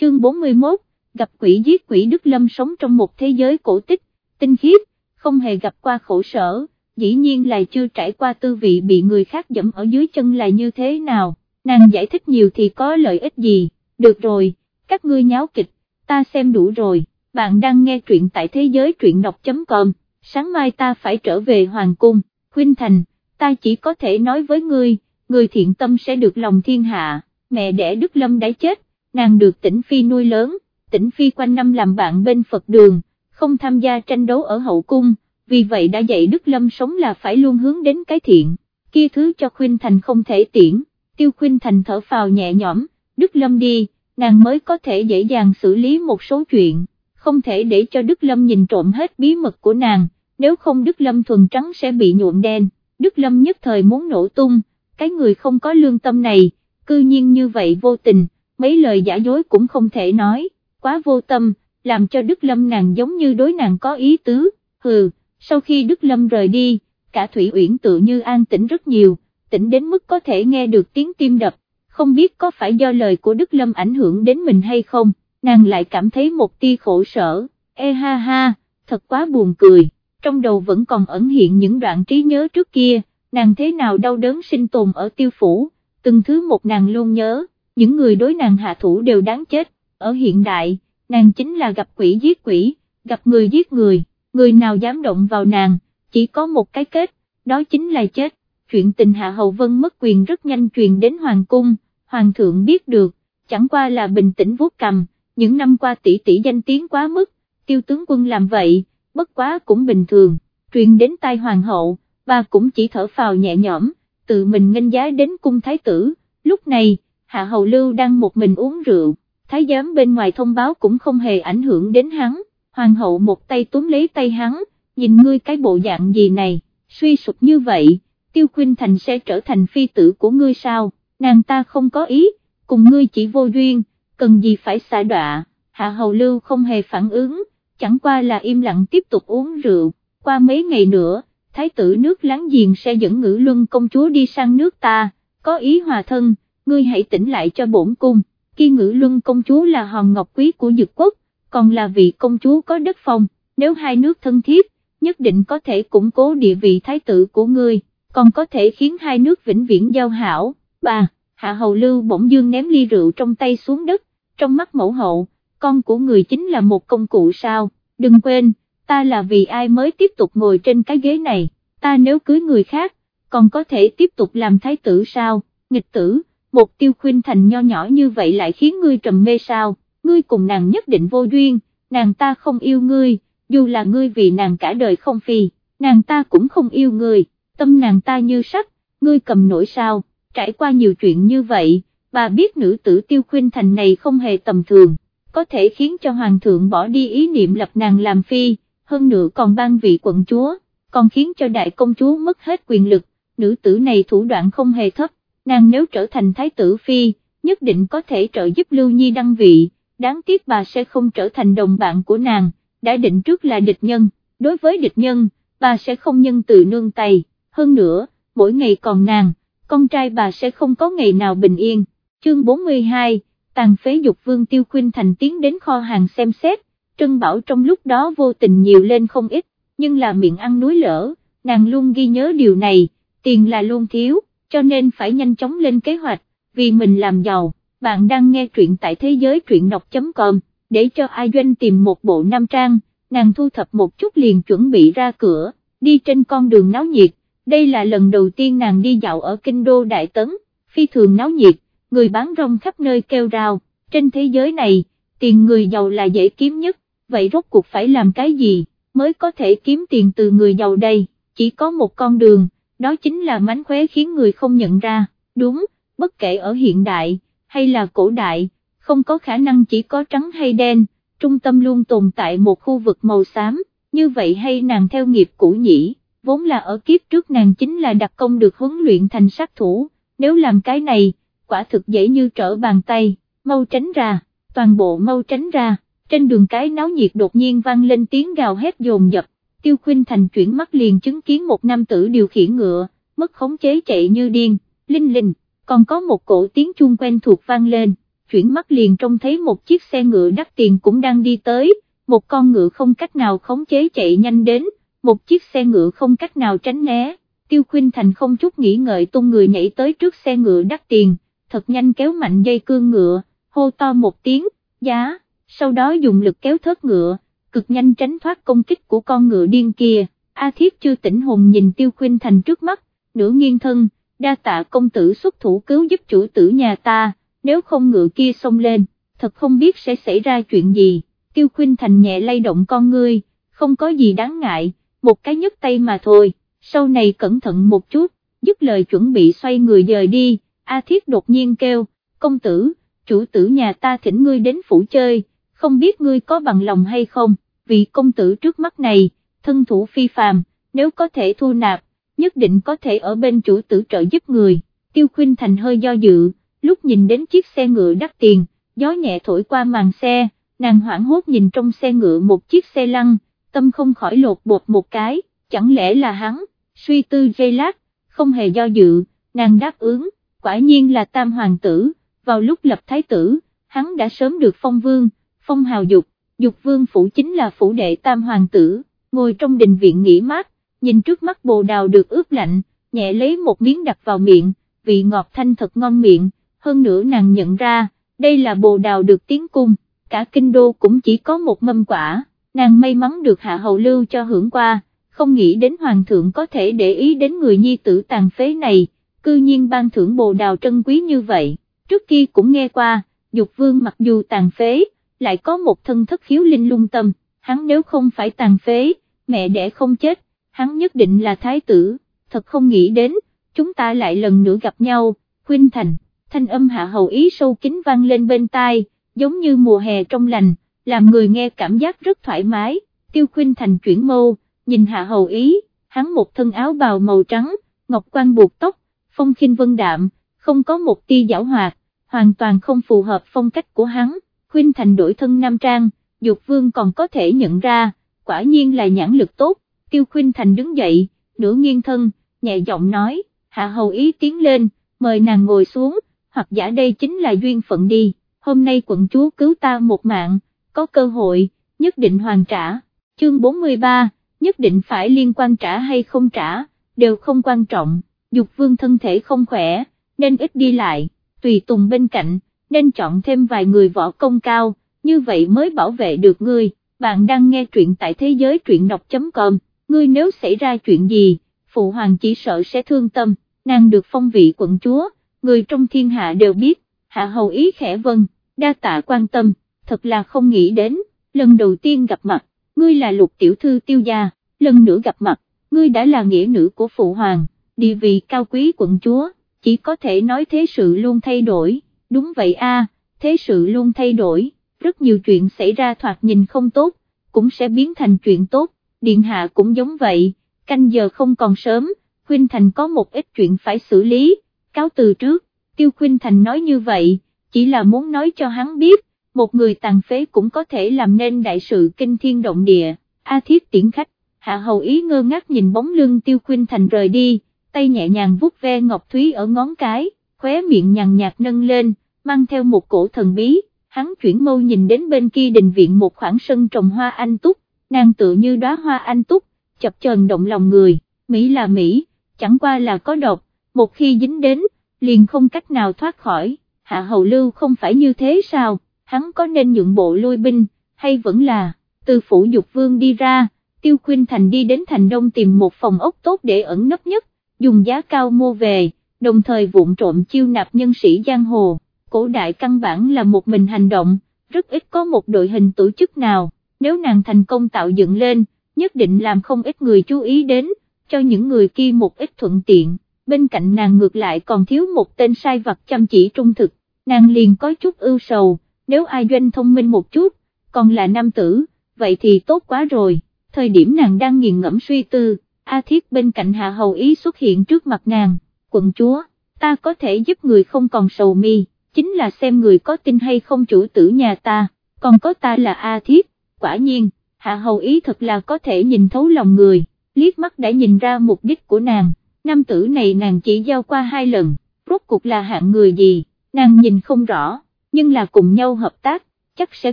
chương 41, gặp quỷ giết quỷ Đức Lâm sống trong một thế giới cổ tích, tinh khiết, không hề gặp qua khổ sở, dĩ nhiên là chưa trải qua tư vị bị người khác dẫm ở dưới chân là như thế nào, nàng giải thích nhiều thì có lợi ích gì, được rồi, các ngươi nháo kịch, ta xem đủ rồi, bạn đang nghe truyện tại thế giới truyện đọc.com, sáng mai ta phải trở về Hoàng Cung, Khuynh Thành, ta chỉ có thể nói với ngươi, người thiện tâm sẽ được lòng thiên hạ, mẹ đẻ Đức Lâm đã chết, nàng được tỉnh Phi nuôi lớn, tỉnh Phi quanh năm làm bạn bên Phật đường, không tham gia tranh đấu ở hậu cung, vì vậy đã dạy Đức Lâm sống là phải luôn hướng đến cái thiện, kia thứ cho Khuynh Thành không thể tiễn, tiêu Khuynh Thành thở phào nhẹ nhõm, Đức Lâm đi, nàng mới có thể dễ dàng xử lý một số chuyện, không thể để cho Đức Lâm nhìn trộm hết bí mật của nàng, nếu không Đức Lâm thuần trắng sẽ bị nhuộm đen, Đức Lâm nhất thời muốn nổ tung, cái người không có lương tâm này, cư nhiên như vậy vô tình, mấy lời giả dối cũng không thể nói, quá vô tâm, làm cho Đức Lâm nàng giống như đối nàng có ý tứ, hừ, sau khi Đức Lâm rời đi, cả Thủy Uyển tự như an tĩnh rất nhiều, tĩnh đến mức có thể nghe được tiếng tim đập, không biết có phải do lời của Đức Lâm ảnh hưởng đến mình hay không, nàng lại cảm thấy một tia khổ sở, E ha ha, thật quá buồn cười, trong đầu vẫn còn ẩn hiện những đoạn trí nhớ trước kia, nàng thế nào đau đớn sinh tồn ở tiêu phủ, từng thứ một nàng luôn nhớ, những người đối nàng hạ thủ đều đáng chết, ở hiện đại, nàng chính là gặp quỷ giết quỷ, gặp người giết người, người nào dám động vào nàng, chỉ có một cái kết, đó chính là chết, chuyện tình Hạ hậu Vân mất quyền rất nhanh truyền đến Hoàng Cung, Hoàng thượng biết được, chẳng qua là bình tĩnh vuốt cầm, những năm qua tỷ tỷ danh tiếng quá mức, tiêu tướng quân làm vậy, bất quá cũng bình thường, truyền đến tai Hoàng hậu, bà cũng chỉ thở phào nhẹ nhõm, tự mình nghênh giá đến cung thái tử, lúc này, Hạ Hầu Lưu đang một mình uống rượu, thái giám bên ngoài thông báo cũng không hề ảnh hưởng đến hắn, hoàng hậu một tay túm lấy tay hắn, nhìn ngươi cái bộ dạng gì này, suy sụp như vậy, tiêu khuynh thành sẽ trở thành phi tử của ngươi sao, nàng ta không có ý, cùng ngươi chỉ vô duyên, cần gì phải xả đọa, Hạ Hầu Lưu không hề phản ứng, chẳng qua là im lặng tiếp tục uống rượu, qua mấy ngày nữa thái tử nước láng giềng sẽ dẫn ngữ luân công chúa đi sang nước ta, có ý hòa thân, ngươi hãy tỉnh lại cho bổn cung, khi ngữ luân công chúa là hòn ngọc quý của dực quốc, còn là vị công chúa có đất phong, nếu hai nước thân thiết, nhất định có thể củng cố địa vị thái tử của ngươi, còn có thể khiến hai nước vĩnh viễn giao hảo, bà, hạ hầu lưu bỗng dương ném ly rượu trong tay xuống đất, trong mắt mẫu hậu, con của người chính là một công cụ sao, đừng quên, ta là vì ai mới tiếp tục ngồi trên cái ghế này, ta nếu cưới người khác, còn có thể tiếp tục làm thái tử sao, nghịch tử, một tiêu khuyên thành nho nhỏ như vậy lại khiến ngươi trầm mê sao, ngươi cùng nàng nhất định vô duyên, nàng ta không yêu ngươi, dù là ngươi vì nàng cả đời không phi, nàng ta cũng không yêu ngươi, tâm nàng ta như sắt, ngươi cầm nổi sao, trải qua nhiều chuyện như vậy, bà biết nữ tử tiêu khuyên thành này không hề tầm thường, có thể khiến cho hoàng thượng bỏ đi ý niệm lập nàng làm phi, hơn nữa còn ban vị quận chúa, còn khiến cho đại công chúa mất hết quyền lực, nữ tử này thủ đoạn không hề thấp, nàng nếu trở thành thái tử phi, nhất định có thể trợ giúp Lưu Nhi đăng vị, đáng tiếc bà sẽ không trở thành đồng bạn của nàng, đã định trước là địch nhân, đối với địch nhân, bà sẽ không nhân từ nương tay, hơn nữa, mỗi ngày còn nàng, con trai bà sẽ không có ngày nào bình yên, chương 42, tàn phế dục vương tiêu khuyên thành tiến đến kho hàng xem xét, Trân Bảo trong lúc đó vô tình nhiều lên không ít, nhưng là miệng ăn núi lỡ, nàng luôn ghi nhớ điều này, tiền là luôn thiếu, cho nên phải nhanh chóng lên kế hoạch, vì mình làm giàu, bạn đang nghe truyện tại thế giới truyện đọc.com, để cho ai doanh tìm một bộ nam trang, nàng thu thập một chút liền chuẩn bị ra cửa, đi trên con đường náo nhiệt, đây là lần đầu tiên nàng đi dạo ở kinh đô Đại Tấn, phi thường náo nhiệt, người bán rong khắp nơi kêu rào, trên thế giới này, tiền người giàu là dễ kiếm nhất, vậy rốt cuộc phải làm cái gì, mới có thể kiếm tiền từ người giàu đây, chỉ có một con đường, đó chính là mánh khóe khiến người không nhận ra, đúng, bất kể ở hiện đại, hay là cổ đại, không có khả năng chỉ có trắng hay đen, trung tâm luôn tồn tại một khu vực màu xám, như vậy hay nàng theo nghiệp cũ nhỉ, vốn là ở kiếp trước nàng chính là đặc công được huấn luyện thành sát thủ, nếu làm cái này, quả thực dễ như trở bàn tay, mau tránh ra, toàn bộ mau tránh ra trên đường cái náo nhiệt đột nhiên vang lên tiếng gào hét dồn dập, tiêu khuynh thành chuyển mắt liền chứng kiến một nam tử điều khiển ngựa, mất khống chế chạy như điên, linh linh, còn có một cổ tiếng chuông quen thuộc vang lên, chuyển mắt liền trông thấy một chiếc xe ngựa đắt tiền cũng đang đi tới, một con ngựa không cách nào khống chế chạy nhanh đến, một chiếc xe ngựa không cách nào tránh né, Tiêu Khuynh Thành không chút nghĩ ngợi tung người nhảy tới trước xe ngựa đắt tiền, thật nhanh kéo mạnh dây cương ngựa, hô to một tiếng, giá, sau đó dùng lực kéo thớt ngựa, cực nhanh tránh thoát công kích của con ngựa điên kia, A Thiết chưa tỉnh hồn nhìn Tiêu Khuynh Thành trước mắt, nửa nghiêng thân, đa tạ công tử xuất thủ cứu giúp chủ tử nhà ta, nếu không ngựa kia xông lên, thật không biết sẽ xảy ra chuyện gì, Tiêu Khuynh Thành nhẹ lay động con ngươi, không có gì đáng ngại, một cái nhấc tay mà thôi, sau này cẩn thận một chút, dứt lời chuẩn bị xoay người dời đi, A Thiết đột nhiên kêu, công tử, chủ tử nhà ta thỉnh ngươi đến phủ chơi, không biết ngươi có bằng lòng hay không, vị công tử trước mắt này, thân thủ phi phàm, nếu có thể thu nạp, nhất định có thể ở bên chủ tử trợ giúp người, tiêu khuyên thành hơi do dự, lúc nhìn đến chiếc xe ngựa đắt tiền, gió nhẹ thổi qua màn xe, nàng hoảng hốt nhìn trong xe ngựa một chiếc xe lăn, tâm không khỏi lột bột một cái, chẳng lẽ là hắn, suy tư dây lát, không hề do dự, nàng đáp ứng, quả nhiên là tam hoàng tử, vào lúc lập thái tử, hắn đã sớm được phong vương, phong hào dục, dục vương phủ chính là phủ đệ tam hoàng tử, ngồi trong đình viện nghỉ mát, nhìn trước mắt bồ đào được ướp lạnh, nhẹ lấy một miếng đặt vào miệng, vị ngọt thanh thật ngon miệng, hơn nữa nàng nhận ra, đây là bồ đào được tiến cung, cả kinh đô cũng chỉ có một mâm quả, nàng may mắn được hạ hầu lưu cho hưởng qua, không nghĩ đến hoàng thượng có thể để ý đến người nhi tử tàn phế này, cư nhiên ban thưởng bồ đào trân quý như vậy, trước kia cũng nghe qua, dục vương mặc dù tàn phế, lại có một thân thất khiếu linh lung tâm, hắn nếu không phải tàn phế, mẹ đẻ không chết, hắn nhất định là thái tử, thật không nghĩ đến, chúng ta lại lần nữa gặp nhau, khuyên thành, thanh âm hạ hầu ý sâu kín vang lên bên tai, giống như mùa hè trong lành, làm người nghe cảm giác rất thoải mái, tiêu khuyên thành chuyển mâu, nhìn hạ hầu ý, hắn một thân áo bào màu trắng, ngọc quan buộc tóc, phong khinh vân đạm, không có một tia giảo hoạt, hoàn toàn không phù hợp phong cách của hắn, Khuynh thành đổi thân nam trang, dục vương còn có thể nhận ra, quả nhiên là nhãn lực tốt, tiêu Khuynh thành đứng dậy, nửa nghiêng thân, nhẹ giọng nói, hạ hầu ý tiến lên, mời nàng ngồi xuống, hoặc giả đây chính là duyên phận đi, hôm nay quận chúa cứu ta một mạng, có cơ hội, nhất định hoàn trả, chương 43, nhất định phải liên quan trả hay không trả, đều không quan trọng, dục vương thân thể không khỏe, nên ít đi lại, tùy tùng bên cạnh, nên chọn thêm vài người võ công cao, như vậy mới bảo vệ được ngươi, bạn đang nghe truyện tại thế giới truyện đọc.com, ngươi nếu xảy ra chuyện gì, phụ hoàng chỉ sợ sẽ thương tâm, nàng được phong vị quận chúa, người trong thiên hạ đều biết, hạ hầu ý khẽ vân, đa tạ quan tâm, thật là không nghĩ đến, lần đầu tiên gặp mặt, ngươi là lục tiểu thư tiêu gia, lần nữa gặp mặt, ngươi đã là nghĩa nữ của phụ hoàng, địa vị cao quý quận chúa, chỉ có thể nói thế sự luôn thay đổi, đúng vậy a, thế sự luôn thay đổi, rất nhiều chuyện xảy ra thoạt nhìn không tốt, cũng sẽ biến thành chuyện tốt, điện hạ cũng giống vậy, canh giờ không còn sớm, Khuynh Thành có một ít chuyện phải xử lý, cáo từ trước, Tiêu Khuynh Thành nói như vậy, chỉ là muốn nói cho hắn biết, một người tàn phế cũng có thể làm nên đại sự kinh thiên động địa, A Thiết tiễn khách, Hạ Hầu Ý ngơ ngác nhìn bóng lưng Tiêu Khuynh Thành rời đi, tay nhẹ nhàng vuốt ve Ngọc Thúy ở ngón cái, khóe miệng nhàn nhạt nâng lên, mang theo một cổ thần bí, hắn chuyển mâu nhìn đến bên kia đình viện một khoảng sân trồng hoa anh túc, nàng tự như đóa hoa anh túc, chập chờn động lòng người, Mỹ là Mỹ, chẳng qua là có độc, một khi dính đến, liền không cách nào thoát khỏi, hạ hầu lưu không phải như thế sao, hắn có nên nhượng bộ lui binh, hay vẫn là, từ phủ dục vương đi ra, tiêu khuyên thành đi đến thành đông tìm một phòng ốc tốt để ẩn nấp nhất, dùng giá cao mua về, đồng thời vụn trộm chiêu nạp nhân sĩ giang hồ, cổ đại căn bản là một mình hành động, rất ít có một đội hình tổ chức nào, nếu nàng thành công tạo dựng lên, nhất định làm không ít người chú ý đến, cho những người kia một ít thuận tiện, bên cạnh nàng ngược lại còn thiếu một tên sai vặt chăm chỉ trung thực, nàng liền có chút ưu sầu, nếu ai doanh thông minh một chút, còn là nam tử, vậy thì tốt quá rồi, thời điểm nàng đang nghiền ngẫm suy tư, A Thiết bên cạnh Hạ Hầu Ý xuất hiện trước mặt nàng, quận chúa, ta có thể giúp người không còn sầu mi, chính là xem người có tin hay không chủ tử nhà ta, còn có ta là A Thiết, quả nhiên, Hạ Hầu Ý thật là có thể nhìn thấu lòng người, liếc mắt đã nhìn ra mục đích của nàng, nam tử này nàng chỉ giao qua hai lần, rốt cuộc là hạng người gì, nàng nhìn không rõ, nhưng là cùng nhau hợp tác, chắc sẽ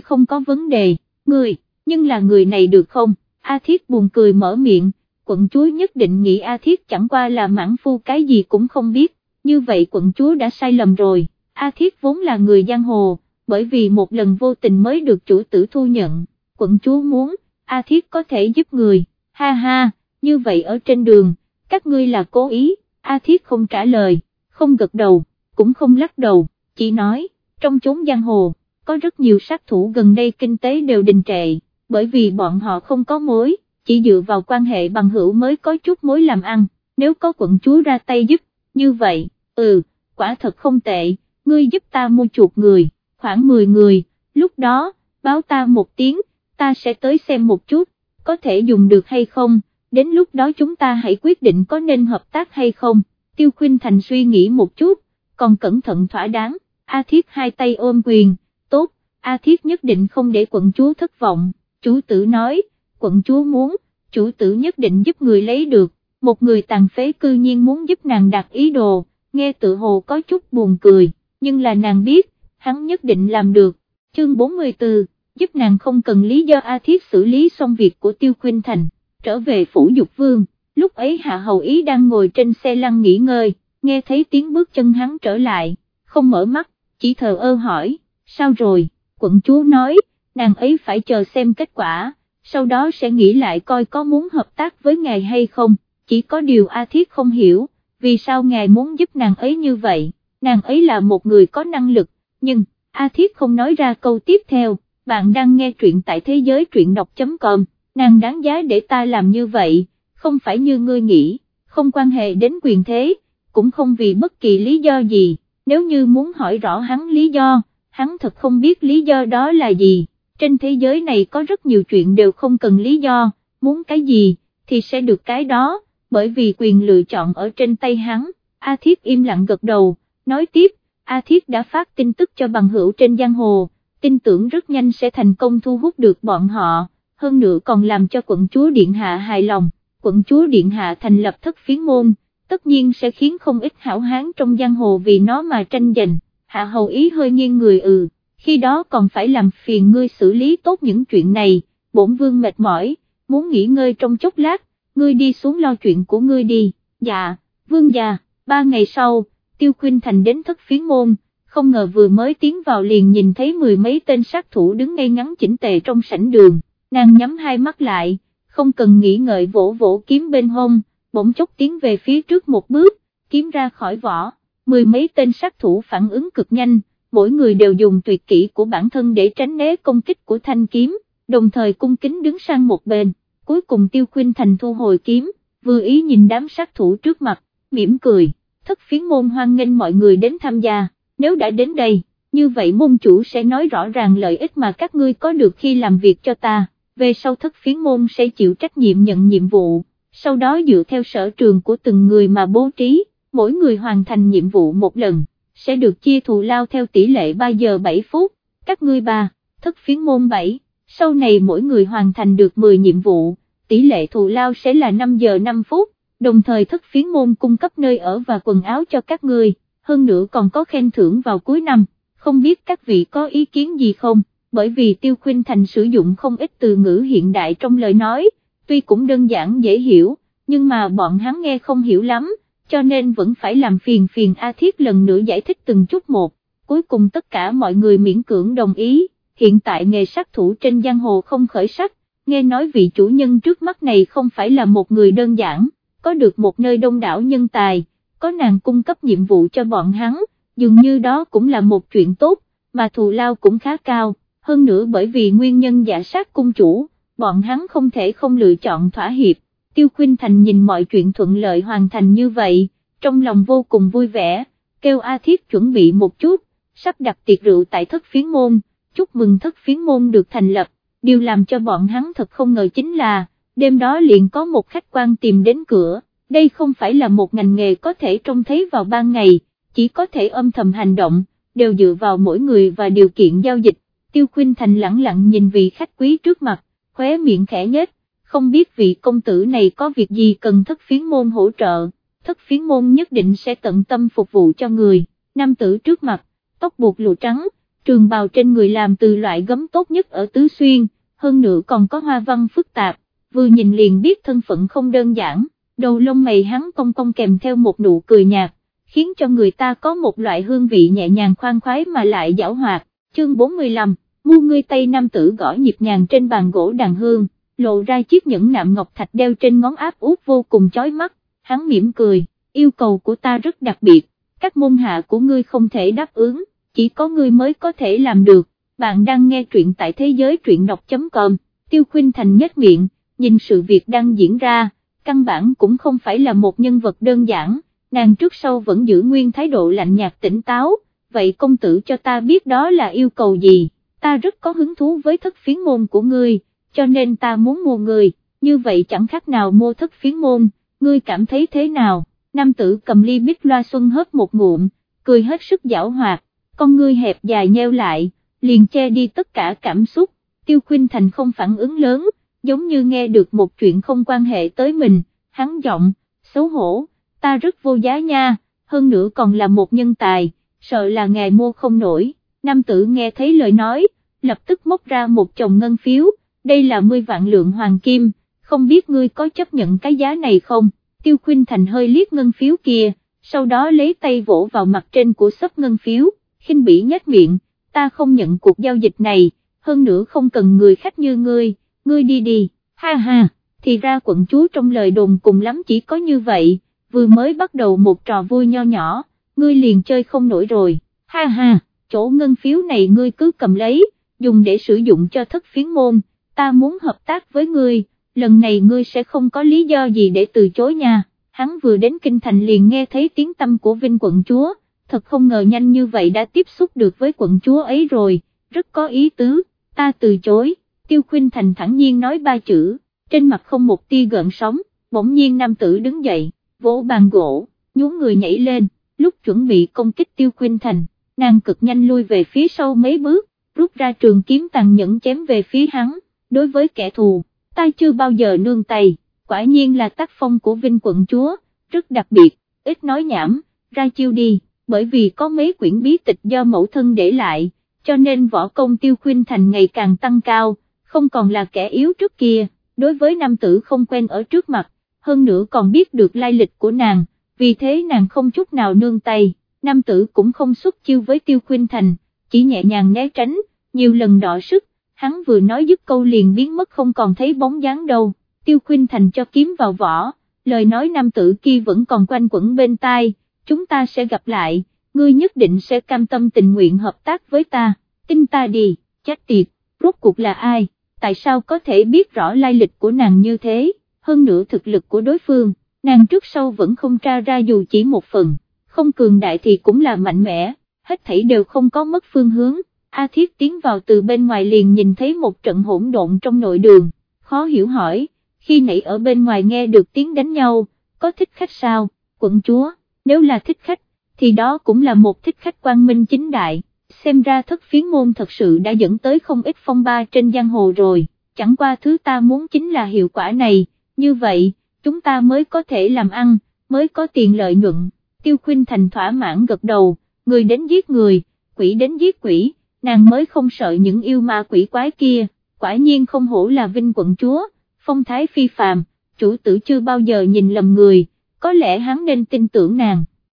không có vấn đề, người, nhưng là người này được không, A Thiết buồn cười mở miệng, quận chúa nhất định nghĩ A Thiết chẳng qua là mãn phu cái gì cũng không biết, như vậy quận chúa đã sai lầm rồi, A Thiết vốn là người giang hồ, bởi vì một lần vô tình mới được chủ tử thu nhận, quận chúa muốn, A Thiết có thể giúp người, ha ha, như vậy ở trên đường, các ngươi là cố ý, A Thiết không trả lời, không gật đầu, cũng không lắc đầu, chỉ nói, trong chốn giang hồ, có rất nhiều sát thủ gần đây kinh tế đều đình trệ, bởi vì bọn họ không có mối, chỉ dựa vào quan hệ bằng hữu mới có chút mối làm ăn, nếu có quận chúa ra tay giúp, như vậy, ừ, quả thật không tệ, ngươi giúp ta mua chuột người, khoảng 10 người, lúc đó, báo ta một tiếng, ta sẽ tới xem một chút, có thể dùng được hay không, đến lúc đó chúng ta hãy quyết định có nên hợp tác hay không, Tiêu khuyên Thành suy nghĩ một chút, còn cẩn thận thỏa đáng, A Thiết hai tay ôm quyền, tốt, A Thiết nhất định không để quận chúa thất vọng, chú tử nói, quận chúa muốn, chủ tử nhất định giúp người lấy được, một người tàn phế cư nhiên muốn giúp nàng đạt ý đồ, nghe tự hồ có chút buồn cười, nhưng là nàng biết, hắn nhất định làm được, chương 44, giúp nàng không cần lý do A Thiết xử lý xong việc của Tiêu Khuynh Thành, trở về phủ dục vương, lúc ấy Hạ Hầu Ý đang ngồi trên xe lăn nghỉ ngơi, nghe thấy tiếng bước chân hắn trở lại, không mở mắt, chỉ thờ ơ hỏi, sao rồi, quận chúa nói, nàng ấy phải chờ xem kết quả, sau đó sẽ nghĩ lại coi có muốn hợp tác với ngài hay không, chỉ có điều A Thiết không hiểu, vì sao ngài muốn giúp nàng ấy như vậy, nàng ấy là một người có năng lực, nhưng, A Thiết không nói ra câu tiếp theo, bạn đang nghe truyện tại thế giới truyện đọc.com, nàng đáng giá để ta làm như vậy, không phải như ngươi nghĩ, không quan hệ đến quyền thế, cũng không vì bất kỳ lý do gì, nếu như muốn hỏi rõ hắn lý do, hắn thật không biết lý do đó là gì, trên thế giới này có rất nhiều chuyện đều không cần lý do, muốn cái gì, thì sẽ được cái đó, bởi vì quyền lựa chọn ở trên tay hắn, A Thiết im lặng gật đầu, nói tiếp, A Thiết đã phát tin tức cho bằng hữu trên giang hồ, tin tưởng rất nhanh sẽ thành công thu hút được bọn họ, hơn nữa còn làm cho quận chúa Điện Hạ hài lòng, quận chúa Điện Hạ thành lập thất phiến môn, tất nhiên sẽ khiến không ít hảo hán trong giang hồ vì nó mà tranh giành, hạ hầu ý hơi nghiêng người ừ, khi đó còn phải làm phiền ngươi xử lý tốt những chuyện này, bổn vương mệt mỏi, muốn nghỉ ngơi trong chốc lát, ngươi đi xuống lo chuyện của ngươi đi, dạ, vương già, ba ngày sau, tiêu khuyên thành đến thất phiến môn, không ngờ vừa mới tiến vào liền nhìn thấy mười mấy tên sát thủ đứng ngay ngắn chỉnh tề trong sảnh đường, nàng nhắm hai mắt lại, không cần nghĩ ngợi vỗ vỗ kiếm bên hông, bỗng chốc tiến về phía trước một bước, kiếm ra khỏi vỏ, mười mấy tên sát thủ phản ứng cực nhanh, mỗi người đều dùng tuyệt kỹ của bản thân để tránh né công kích của thanh kiếm, đồng thời cung kính đứng sang một bên, cuối cùng tiêu khuyên thành thu hồi kiếm, vừa ý nhìn đám sát thủ trước mặt, mỉm cười, thất phiến môn hoan nghênh mọi người đến tham gia, nếu đã đến đây, như vậy môn chủ sẽ nói rõ ràng lợi ích mà các ngươi có được khi làm việc cho ta, về sau thất phiến môn sẽ chịu trách nhiệm nhận nhiệm vụ, sau đó dựa theo sở trường của từng người mà bố trí, mỗi người hoàn thành nhiệm vụ một lần sẽ được chia thù lao theo tỷ lệ 3 giờ 7 phút, các ngươi ba, thất phiến môn 7, sau này mỗi người hoàn thành được 10 nhiệm vụ, tỷ lệ thù lao sẽ là 5 giờ 5 phút, đồng thời thất phiến môn cung cấp nơi ở và quần áo cho các ngươi, hơn nữa còn có khen thưởng vào cuối năm, không biết các vị có ý kiến gì không, bởi vì Tiêu Khuynh Thành sử dụng không ít từ ngữ hiện đại trong lời nói, tuy cũng đơn giản dễ hiểu, nhưng mà bọn hắn nghe không hiểu lắm cho nên vẫn phải làm phiền phiền A Thiết lần nữa giải thích từng chút một, cuối cùng tất cả mọi người miễn cưỡng đồng ý, hiện tại nghề sát thủ trên giang hồ không khởi sắc, nghe nói vị chủ nhân trước mắt này không phải là một người đơn giản, có được một nơi đông đảo nhân tài, có nàng cung cấp nhiệm vụ cho bọn hắn, dường như đó cũng là một chuyện tốt, mà thù lao cũng khá cao, hơn nữa bởi vì nguyên nhân giả sát cung chủ, bọn hắn không thể không lựa chọn thỏa hiệp, Tiêu Khuynh Thành nhìn mọi chuyện thuận lợi hoàn thành như vậy, trong lòng vô cùng vui vẻ, kêu A Thiết chuẩn bị một chút, sắp đặt tiệc rượu tại thất phiến môn, chúc mừng thất phiến môn được thành lập, điều làm cho bọn hắn thật không ngờ chính là, đêm đó liền có một khách quan tìm đến cửa, đây không phải là một ngành nghề có thể trông thấy vào ban ngày, chỉ có thể âm thầm hành động, đều dựa vào mỗi người và điều kiện giao dịch, Tiêu Khuynh Thành lặng lặng nhìn vị khách quý trước mặt, khóe miệng khẽ nhếch, không biết vị công tử này có việc gì cần thất phiến môn hỗ trợ, thất phiến môn nhất định sẽ tận tâm phục vụ cho người, nam tử trước mặt, tóc buộc lụa trắng, trường bào trên người làm từ loại gấm tốt nhất ở Tứ Xuyên, hơn nữa còn có hoa văn phức tạp, vừa nhìn liền biết thân phận không đơn giản, đầu lông mày hắn cong cong kèm theo một nụ cười nhạt, khiến cho người ta có một loại hương vị nhẹ nhàng khoan khoái mà lại giảo hoạt, chương 45, mua ngươi tây nam tử gõ nhịp nhàng trên bàn gỗ đàn hương, lộ ra chiếc nhẫn nạm ngọc thạch đeo trên ngón áp út vô cùng chói mắt, hắn mỉm cười, yêu cầu của ta rất đặc biệt, các môn hạ của ngươi không thể đáp ứng, chỉ có ngươi mới có thể làm được, bạn đang nghe truyện tại thế giới truyện đọc.com, tiêu khuyên thành nhất miệng, nhìn sự việc đang diễn ra, căn bản cũng không phải là một nhân vật đơn giản, nàng trước sau vẫn giữ nguyên thái độ lạnh nhạt tỉnh táo, vậy công tử cho ta biết đó là yêu cầu gì, ta rất có hứng thú với thất phiến môn của ngươi, cho nên ta muốn mua người, như vậy chẳng khác nào mua thất phiến môn, ngươi cảm thấy thế nào, nam tử cầm ly bích loa xuân hớp một ngụm, cười hết sức giảo hoạt, con ngươi hẹp dài nheo lại, liền che đi tất cả cảm xúc, tiêu khuyên thành không phản ứng lớn, giống như nghe được một chuyện không quan hệ tới mình, hắn giọng, xấu hổ, ta rất vô giá nha, hơn nữa còn là một nhân tài, sợ là ngài mua không nổi, nam tử nghe thấy lời nói, lập tức móc ra một chồng ngân phiếu, đây là 10 vạn lượng hoàng kim, không biết ngươi có chấp nhận cái giá này không, tiêu khuyên thành hơi liếc ngân phiếu kia, sau đó lấy tay vỗ vào mặt trên của sấp ngân phiếu, khinh bỉ nhếch miệng, ta không nhận cuộc giao dịch này, hơn nữa không cần người khách như ngươi, ngươi đi đi, ha ha, thì ra quận chúa trong lời đồn cùng lắm chỉ có như vậy, vừa mới bắt đầu một trò vui nho nhỏ, ngươi liền chơi không nổi rồi, ha ha, chỗ ngân phiếu này ngươi cứ cầm lấy, dùng để sử dụng cho thất phiến môn, ta muốn hợp tác với ngươi, lần này ngươi sẽ không có lý do gì để từ chối nha, hắn vừa đến kinh thành liền nghe thấy tiếng tâm của Vinh quận chúa, thật không ngờ nhanh như vậy đã tiếp xúc được với quận chúa ấy rồi, rất có ý tứ, ta từ chối, tiêu khuyên thành thẳng nhiên nói ba chữ, trên mặt không một tia gợn sóng, bỗng nhiên nam tử đứng dậy, vỗ bàn gỗ, nhún người nhảy lên, lúc chuẩn bị công kích tiêu khuyên thành, nàng cực nhanh lui về phía sau mấy bước, rút ra trường kiếm tàn nhẫn chém về phía hắn, đối với kẻ thù, ta chưa bao giờ nương tay, quả nhiên là tác phong của Vinh quận chúa, rất đặc biệt, ít nói nhảm, ra chiêu đi, bởi vì có mấy quyển bí tịch do mẫu thân để lại, cho nên võ công tiêu khuyên thành ngày càng tăng cao, không còn là kẻ yếu trước kia, đối với nam tử không quen ở trước mặt, hơn nữa còn biết được lai lịch của nàng, vì thế nàng không chút nào nương tay, nam tử cũng không xuất chiêu với tiêu khuyên thành, chỉ nhẹ nhàng né tránh, nhiều lần đọ sức, hắn vừa nói dứt câu liền biến mất không còn thấy bóng dáng đâu, tiêu khuyên thành cho kiếm vào vỏ, lời nói nam tử kia vẫn còn quanh quẩn bên tai, chúng ta sẽ gặp lại, ngươi nhất định sẽ cam tâm tình nguyện hợp tác với ta, tin ta đi, chết tiệt, rốt cuộc là ai, tại sao có thể biết rõ lai lịch của nàng như thế, hơn nữa thực lực của đối phương, nàng trước sau vẫn không tra ra dù chỉ một phần, không cường đại thì cũng là mạnh mẽ, hết thảy đều không có mất phương hướng. A Thiết tiến vào từ bên ngoài liền nhìn thấy một trận hỗn độn trong nội đường, khó hiểu hỏi, khi nãy ở bên ngoài nghe được tiếng đánh nhau, có thích khách sao, quận chúa, nếu là thích khách, thì đó cũng là một thích khách quang minh chính đại, xem ra thất phiến môn thật sự đã dẫn tới không ít phong ba trên giang hồ rồi, chẳng qua thứ ta muốn chính là hiệu quả này, như vậy, chúng ta mới có thể làm ăn, mới có tiền lợi nhuận, tiêu khuyên thành thỏa mãn gật đầu, người đến giết người, quỷ đến giết quỷ nàng mới không sợ những yêu ma quỷ quái kia, quả nhiên không hổ là vinh quận chúa, phong thái phi phàm, chủ tử chưa bao giờ nhìn lầm người, có lẽ hắn nên tin tưởng nàng.